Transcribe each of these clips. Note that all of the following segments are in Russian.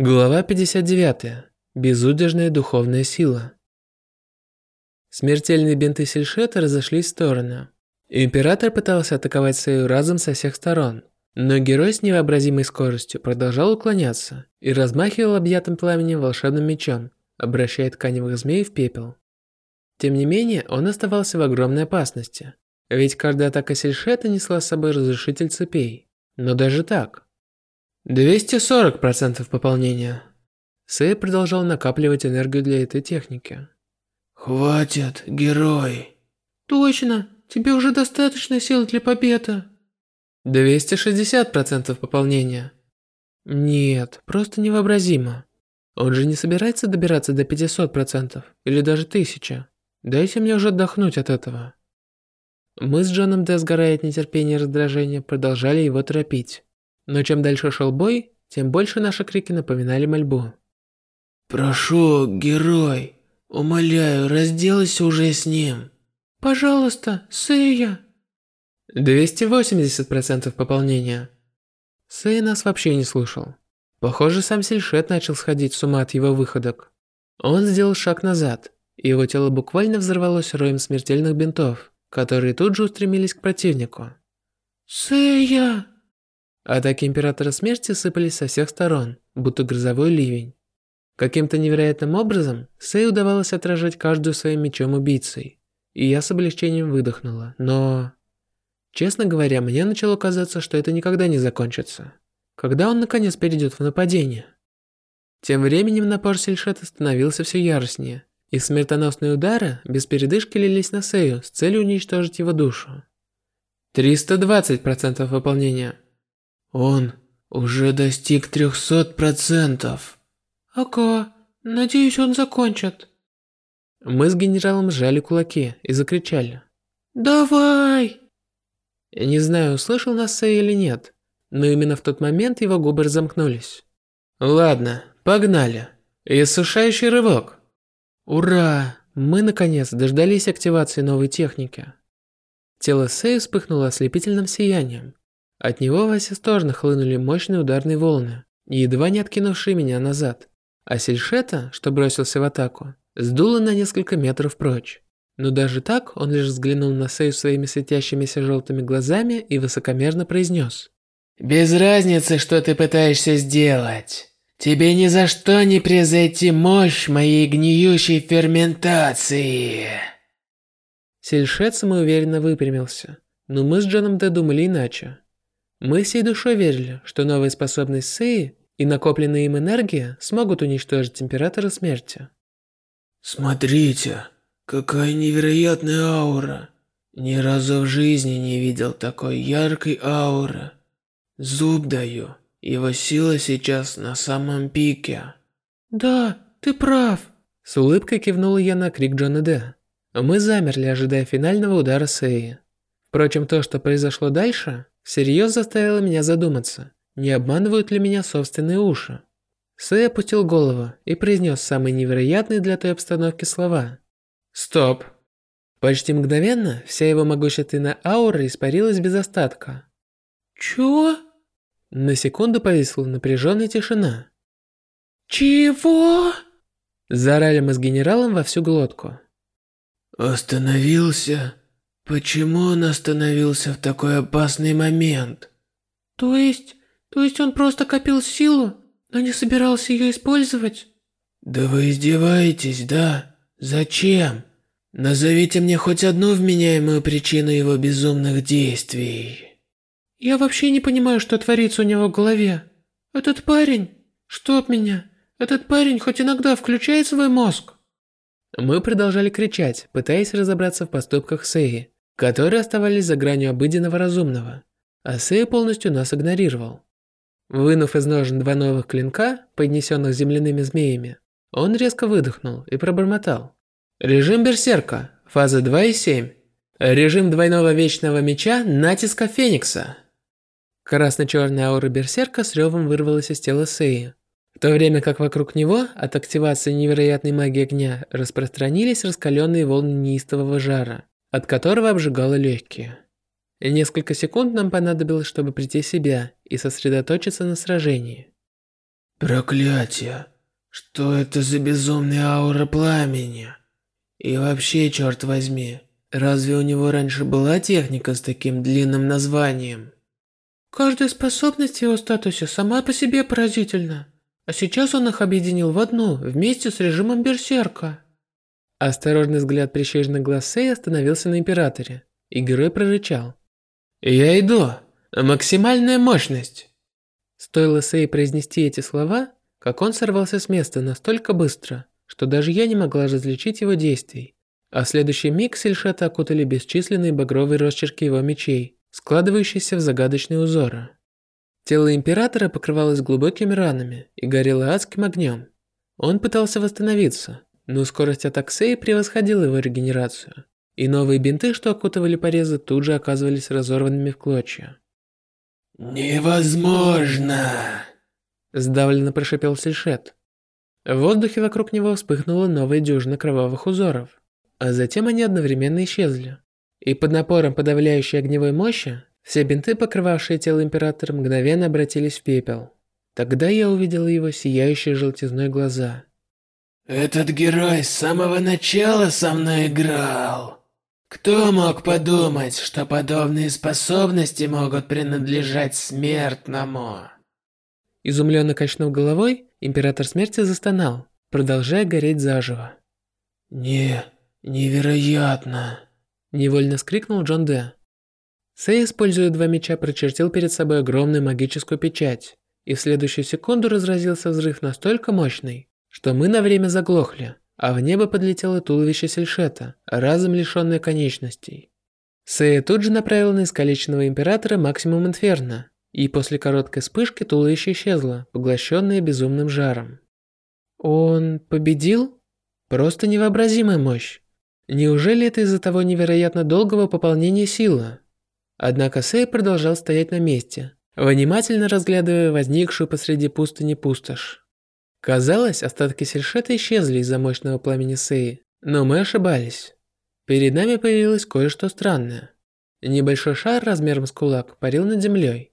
Глава 59. Безудержная духовная сила. Смертельные бинты Сильшета разошлись в стороны. Император пытался атаковать свою разум со всех сторон, но герой с невообразимой скоростью продолжал уклоняться и размахивал объятым пламенем волшебным мечом, обращая тканевых змей в пепел. Тем не менее, он оставался в огромной опасности, ведь каждая атака Сильшета несла с собой разрушитель цепей. Но даже так, 240% пополнения. Сэй продолжал накапливать энергию для этой техники. Хватит, герой. Точно, тебе уже достаточно сил для победы. 260% пополнения. Нет, просто невообразимо. Он же не собирается добираться до 500% или даже 1000. Дайте мне уже отдохнуть от этого. Мы с Джоном Д, сгорая от нетерпения и раздражения, продолжали его торопить. Но чем дальше шел бой, тем больше наши крики напоминали мольбу. «Прошу, герой, умоляю, разделайся уже с ним». «Пожалуйста, Сэя». 280% пополнения. Сэй нас вообще не слушал. Похоже, сам Сильшет начал сходить с ума от его выходок. Он сделал шаг назад, и его тело буквально взорвалось роем смертельных бинтов, которые тут же устремились к противнику. «Сэя!» Атаки Императора Смерти сыпались со всех сторон, будто грозовой ливень. Каким-то невероятным образом Сэй удавалось отражать каждую своим мечом убийцей, и я с облегчением выдохнула, но... Честно говоря, мне начало казаться, что это никогда не закончится. Когда он наконец перейдет в нападение? Тем временем напор Сельшета становился все яростнее, и смертоносные удары без передышки лились на Сэю с целью уничтожить его душу. 320% выполнения. Он уже достиг трехсот процентов. Ага, надеюсь, он закончит. Мы с генералом сжали кулаки и закричали. Давай! Я не знаю, услышал нас Сэй или нет, но именно в тот момент его губы разомкнулись. Ладно, погнали. Иссушающий рывок. Ура! Мы наконец дождались активации новой техники. Тело Сэй вспыхнуло ослепительным сиянием, от него во все стороны хлынули мощные ударные волны, едва не откинувшие меня назад. А Сельшета, что бросился в атаку, сдуло на несколько метров прочь. Но даже так он лишь взглянул на Сею своими светящимися желтыми глазами и высокомерно произнес. «Без разницы, что ты пытаешься сделать. Тебе ни за что не превзойти мощь моей гниющей ферментации». Сельшет самоуверенно выпрямился, но мы с Джоном Д думали иначе. Мы всей душой верили, что новая способность Сеи и накопленная им энергия смогут уничтожить Императора Смерти. Смотрите, какая невероятная аура. Ни разу в жизни не видел такой яркой ауры. Зуб даю, его сила сейчас на самом пике. Да, ты прав. С улыбкой кивнула я на крик Джона Д. Мы замерли, ожидая финального удара Сеи. Впрочем, то, что произошло дальше, всерьез заставило меня задуматься, не обманывают ли меня собственные уши. Сэй опустил голову и произнес самые невероятные для той обстановки слова. «Стоп!» Почти мгновенно вся его могущественная аура испарилась без остатка. «Чего?» На секунду повисла напряженная тишина. «Чего?» Заорали мы с генералом во всю глотку. «Остановился?» Почему он остановился в такой опасный момент? То есть, то есть он просто копил силу, но не собирался ее использовать? Да вы издеваетесь, да? Зачем? Назовите мне хоть одну вменяемую причину его безумных действий. Я вообще не понимаю, что творится у него в голове. Этот парень, что от меня? Этот парень хоть иногда включает свой мозг? Мы продолжали кричать, пытаясь разобраться в поступках Сэи которые оставались за гранью обыденного разумного, а Сэй полностью нас игнорировал. Вынув из ножен два новых клинка, поднесенных земляными змеями, он резко выдохнул и пробормотал. Режим Берсерка, фаза 2.7. Режим двойного вечного меча натиска Феникса. Красно-черная аура Берсерка с ревом вырвалась из тела Сеи, в то время как вокруг него от активации невероятной магии огня распространились раскаленные волны неистового жара от которого обжигало легкие. Несколько секунд нам понадобилось, чтобы прийти в себя и сосредоточиться на сражении. Проклятие. Что это за безумная аура пламени? И вообще, черт возьми, разве у него раньше была техника с таким длинным названием? Каждая способность в его статусе сама по себе поразительна. А сейчас он их объединил в одну, вместе с режимом Берсерка. Осторожный взгляд прищуренных глаз Сэй остановился на Императоре, и герой прорычал. «Я иду! Максимальная мощность!» Стоило Сэй произнести эти слова, как он сорвался с места настолько быстро, что даже я не могла различить его действий. А следующий миг Сельшата окутали бесчисленные багровые росчерки его мечей, складывающиеся в загадочные узоры. Тело Императора покрывалось глубокими ранами и горело адским огнем. Он пытался восстановиться, но скорость атак Сэй превосходила его регенерацию, и новые бинты, что окутывали порезы, тут же оказывались разорванными в клочья. «Невозможно!» Сдавленно прошипел Сельшет. В воздухе вокруг него вспыхнула новая дюжина кровавых узоров, а затем они одновременно исчезли. И под напором подавляющей огневой мощи, все бинты, покрывавшие тело Императора, мгновенно обратились в пепел. Тогда я увидел его сияющие желтизной глаза. «Этот герой с самого начала со мной играл!» Кто мог подумать, что подобные способности могут принадлежать смертному? Изумленно качнув головой, Император Смерти застонал, продолжая гореть заживо. «Не, невероятно!» Невольно скрикнул Джон Д. Сэй, используя два меча, прочертил перед собой огромную магическую печать, и в следующую секунду разразился взрыв настолько мощный, что мы на время заглохли, а в небо подлетело туловище Сельшета, разом лишённое конечностей. Сэй тут же направил на искалеченного Императора максимум Инферно, и после короткой вспышки туловище исчезло, поглощенное безумным жаром. Он победил? Просто невообразимая мощь. Неужели это из-за того невероятно долгого пополнения силы? Однако Сэй продолжал стоять на месте, внимательно разглядывая возникшую посреди пустыни пустошь. Казалось, остатки сельшета исчезли из-за мощного пламени Сэй, но мы ошибались. Перед нами появилось кое-что странное. Небольшой шар размером с кулак парил над землей,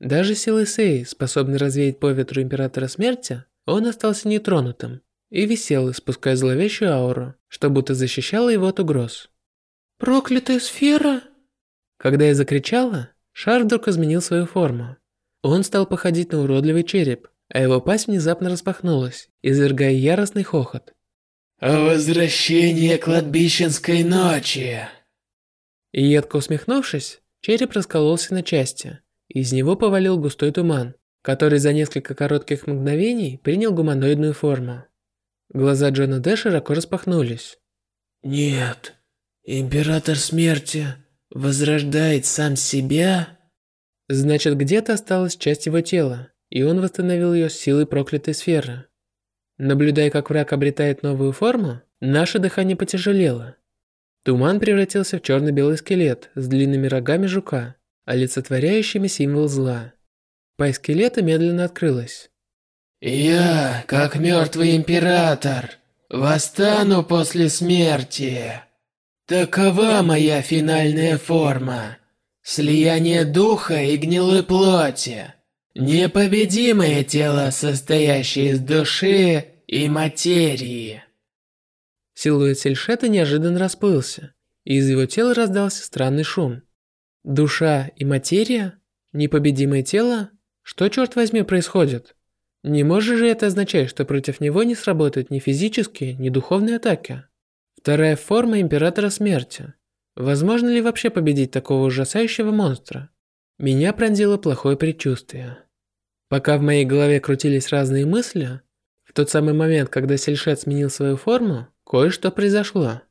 даже силы Сей, способной развеять по ветру Императора Смерти, он остался нетронутым и висел, испуская зловещую ауру, что будто защищало его от угроз. «Проклятая сфера!» Когда я закричала, шар вдруг изменил свою форму. Он стал походить на уродливый череп, а его пасть внезапно распахнулась, извергая яростный хохот. «Возвращение кладбищенской ночи!» И едко усмехнувшись, череп раскололся на части, из него повалил густой туман, который за несколько коротких мгновений принял гуманоидную форму. Глаза Джона Дэ широко распахнулись. «Нет, Император Смерти возрождает сам себя?» Значит, где-то осталась часть его тела, и он восстановил ее с силой проклятой сферы. Наблюдая, как враг обретает новую форму, наше дыхание потяжелело. Туман превратился в черно-белый скелет с длинными рогами жука олицетворяющими символ зла. Пасть скелета медленно открылась. «Я, как мертвый император, восстану после смерти. Такова моя финальная форма. Слияние духа и гнилой плоти. Непобедимое тело, состоящее из души и материи». Силуэт Сельшета неожиданно расплылся, и из его тела раздался странный шум. Душа и материя? Непобедимое тело? Что, черт возьми, происходит? Не может же это означать, что против него не сработают ни физические, ни духовные атаки? Вторая форма Императора Смерти. Возможно ли вообще победить такого ужасающего монстра? Меня пронзило плохое предчувствие. Пока в моей голове крутились разные мысли, в тот самый момент, когда Сельшет сменил свою форму, кое-что произошло.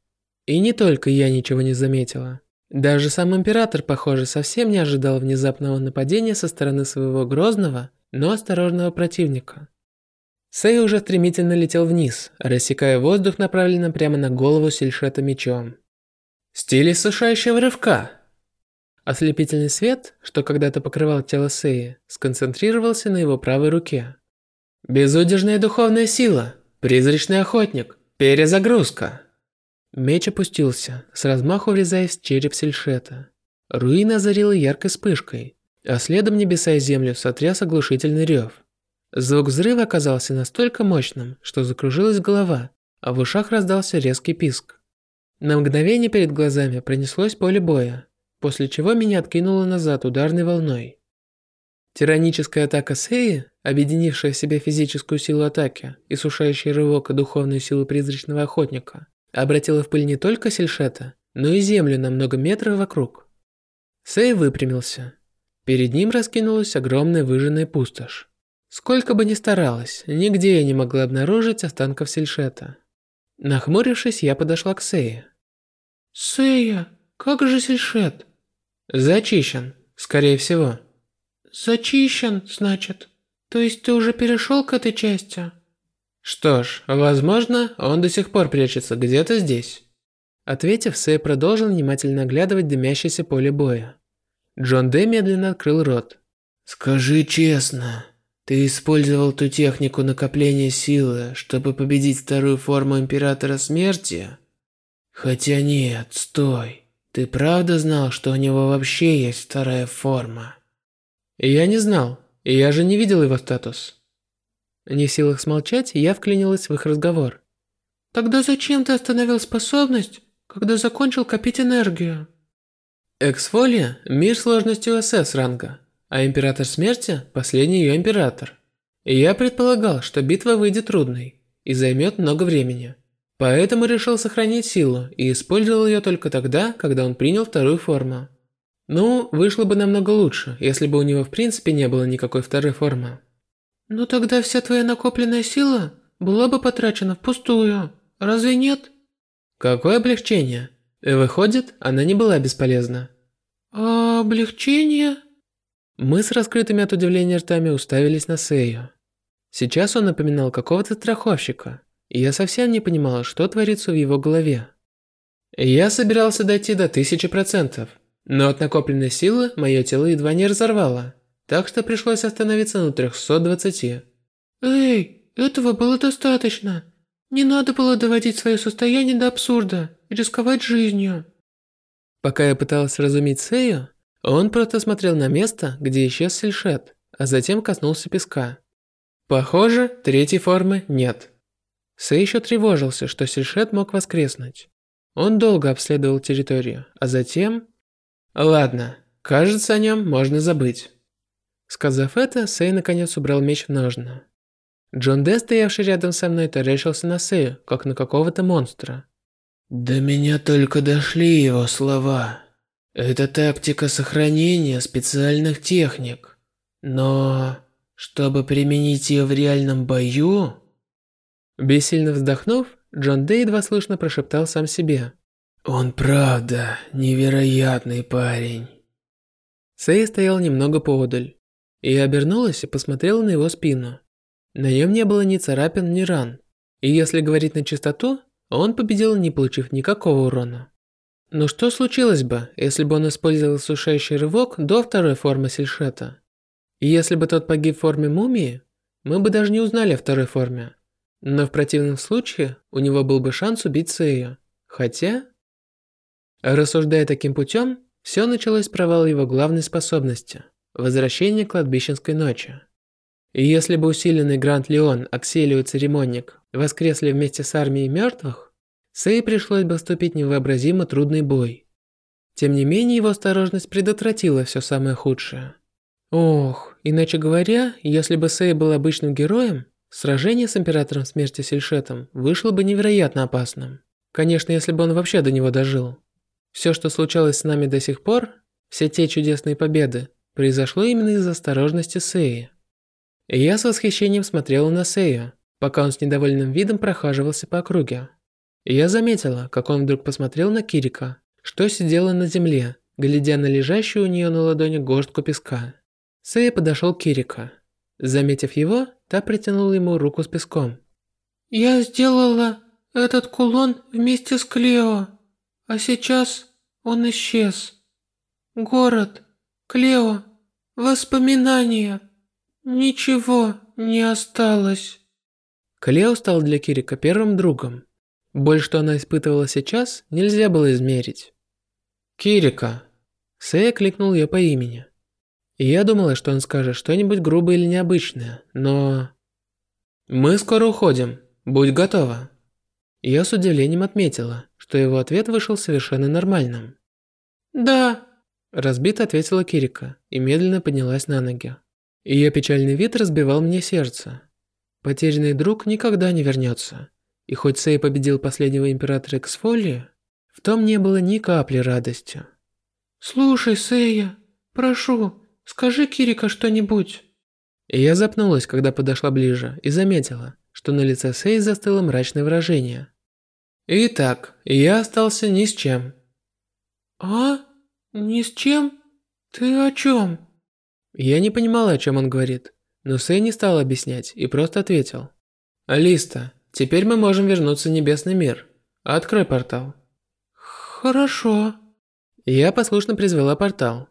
И не только я ничего не заметила. Даже сам император, похоже, совсем не ожидал внезапного нападения со стороны своего грозного, но осторожного противника. Сэй уже стремительно летел вниз, рассекая воздух, направленным прямо на голову Сильшета мечом. Стиль иссушающего рывка. Ослепительный свет, что когда-то покрывал тело Сэя, сконцентрировался на его правой руке. Безудержная духовная сила, призрачный охотник, перезагрузка. Меч опустился, с размаху врезаясь в череп Сельшета. Руина озарила яркой вспышкой, а следом небеса и землю сотряс оглушительный рев. Звук взрыва оказался настолько мощным, что закружилась голова, а в ушах раздался резкий писк. На мгновение перед глазами пронеслось поле боя, после чего меня откинуло назад ударной волной. Тираническая атака Сеи, объединившая в себе физическую силу атаки и сушающий рывок и духовную силу призрачного охотника, обратила в пыль не только Сельшета, но и землю на много метров вокруг. Сей выпрямился. Перед ним раскинулась огромная выжженная пустошь. Сколько бы ни старалась, нигде я не могла обнаружить останков Сельшета. Нахмурившись, я подошла к Сее. «Сея, как же Сельшет?» «Зачищен, скорее всего». «Зачищен, значит? То есть ты уже перешел к этой части?» «Что ж, возможно, он до сих пор прячется где-то здесь». Ответив, Сэй продолжил внимательно оглядывать дымящееся поле боя. Джон Дэ медленно открыл рот. «Скажи честно, ты использовал ту технику накопления силы, чтобы победить вторую форму Императора Смерти? Хотя нет, стой. Ты правда знал, что у него вообще есть вторая форма? Я не знал, я же не видел его статус. Не в силах смолчать, я вклинилась в их разговор. Тогда зачем ты остановил способность, когда закончил копить энергию? Эксфолия – мир сложностью СС ранга, а Император Смерти – последний ее император. Я предполагал, что битва выйдет трудной и займет много времени. Поэтому решил сохранить силу и использовал ее только тогда, когда он принял вторую форму. Ну, вышло бы намного лучше, если бы у него в принципе не было никакой второй формы. Но тогда вся твоя накопленная сила была бы потрачена впустую, разве нет? Какое облегчение. Выходит, она не была бесполезна. А облегчение? Мы с раскрытыми от удивления ртами уставились на Сею. Сейчас он напоминал какого-то страховщика, я совсем не понимала, что творится в его голове. Я собирался дойти до тысячи процентов, но от накопленной силы мое тело едва не разорвало, так что пришлось остановиться на 320. Эй, этого было достаточно. Не надо было доводить свое состояние до абсурда и рисковать жизнью. Пока я пыталась разуметь Сею, он просто смотрел на место, где исчез Сельшет, а затем коснулся песка. Похоже, третьей формы нет. Сэй еще тревожился, что Сельшет мог воскреснуть. Он долго обследовал территорию, а затем... Ладно, кажется, о нем можно забыть. Сказав это, Сэй наконец убрал меч в ножны. Джон Дэ, стоявший рядом со мной, таращился на Сэю, как на какого-то монстра. До меня только дошли его слова. Это тактика сохранения специальных техник. Но, чтобы применить ее в реальном бою... Бессильно вздохнув, Джон Дэ едва слышно прошептал сам себе. Он правда невероятный парень. Сэй стоял немного поодаль. И обернулась и посмотрела на его спину. На нем не было ни царапин, ни ран. И если говорить на чистоту, он победил, не получив никакого урона. Но что случилось бы, если бы он использовал сушающий рывок до второй формы Сельшета? И если бы тот погиб в форме мумии, мы бы даже не узнали о второй форме. Но в противном случае у него был бы шанс убить Сею. Хотя... Рассуждая таким путем, все началось с провала его главной способности – возвращения кладбищенской ночи. И если бы усиленный Гранд Леон, Акселио Церемонник воскресли вместе с армией мертвых, Сэй пришлось бы вступить в невообразимо трудный бой. Тем не менее, его осторожность предотвратила все самое худшее. Ох, иначе говоря, если бы Сэй был обычным героем, сражение с Императором Смерти Сельшетом вышло бы невероятно опасным. Конечно, если бы он вообще до него дожил. Все, что случалось с нами до сих пор, все те чудесные победы, произошло именно из-за осторожности Сэи. Я с восхищением смотрела на Сею, пока он с недовольным видом прохаживался по округе. Я заметила, как он вдруг посмотрел на Кирика, что сидела на земле, глядя на лежащую у нее на ладони горстку песка. Сея подошел к Кирика. Заметив его, та протянула ему руку с песком. «Я сделала этот кулон вместе с Клео, а сейчас он исчез. Город, Клео, воспоминания». Ничего не осталось. Клео стал для Кирика первым другом. Боль, что она испытывала сейчас, нельзя было измерить. «Кирика!» Сэя кликнул ее по имени. Я думала, что он скажет что-нибудь грубое или необычное, но... «Мы скоро уходим. Будь готова». Я с удивлением отметила, что его ответ вышел совершенно нормальным. «Да», – разбито ответила Кирика и медленно поднялась на ноги. Ее печальный вид разбивал мне сердце. Потерянный друг никогда не вернется. И хоть Сей победил последнего императора Эксфолии, в том не было ни капли радости. «Слушай, Сэя, прошу, скажи Кирика что-нибудь». Я запнулась, когда подошла ближе, и заметила, что на лице Сэй застыло мрачное выражение. Итак, я остался ни с чем. «А? Ни с чем? Ты о чем?» Я не понимала, о чем он говорит, но Сэй не стал объяснять и просто ответил. «Алиста, теперь мы можем вернуться в Небесный мир. Открой портал». «Хорошо». Я послушно призвала портал.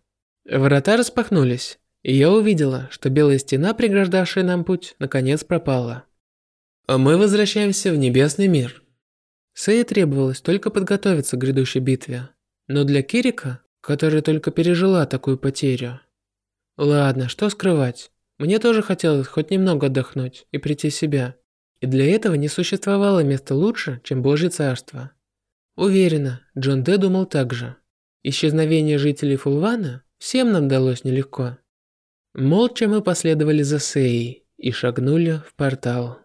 Врата распахнулись, и я увидела, что белая стена, преграждавшая нам путь, наконец пропала. Мы возвращаемся в Небесный мир. Сэй требовалось только подготовиться к грядущей битве. Но для Кирика, которая только пережила такую потерю... Ладно, что скрывать. Мне тоже хотелось хоть немного отдохнуть и прийти в себя. И для этого не существовало места лучше, чем Божье Царство. Уверена, Джон Д. думал так же. Исчезновение жителей Фулвана всем нам далось нелегко. Молча мы последовали за Сеей и шагнули в портал.